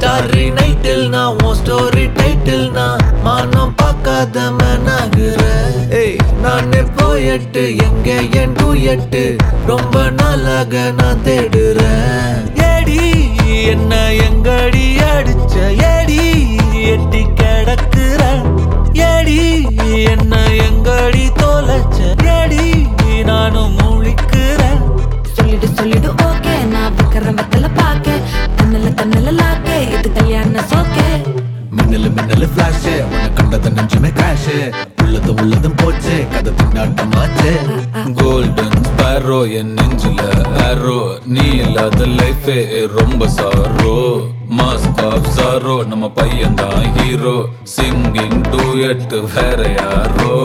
ஸ்டாரி நைட்டில் நான் உன் ஸ்டோரி டைட்டில் நான் மானம் பார்க்காத மேனாகிற ஏய். நானே போயட்டு எங்க என் டூயட்டு ரொம்ப நாளாக நான் தேடுறேன். ஏடி என்ன எங்கடி அடிச்ச? ஏடி எட்டி கிடக்குற ஏடி என்ன எங்கடி தொலைச்ச? ஏடி நானும் முழிக்கிறேன். சொல்லிடு சொல்லிடு ஓகே நான் வைக்கிற மின்னலு மின்னலு ஃபிளாஷ் உன்னை கண்டத நெஞ்சுமே கிராஷ் உள்ளது உள்ளதும் போச்சு. கதை திண்டாட்டமாச்சு கோல்டன் ஸ்பேரோ என் நெஞ்சில ஆரோ நீ இல்லாத லைஃபே ரொம்ப சாரோ மாஸ்க் ஆஃப் சாரோ நம்ம பையன் தான் ஹீரோ சிங்கிங் டூ எட்டு வேற யாரோ.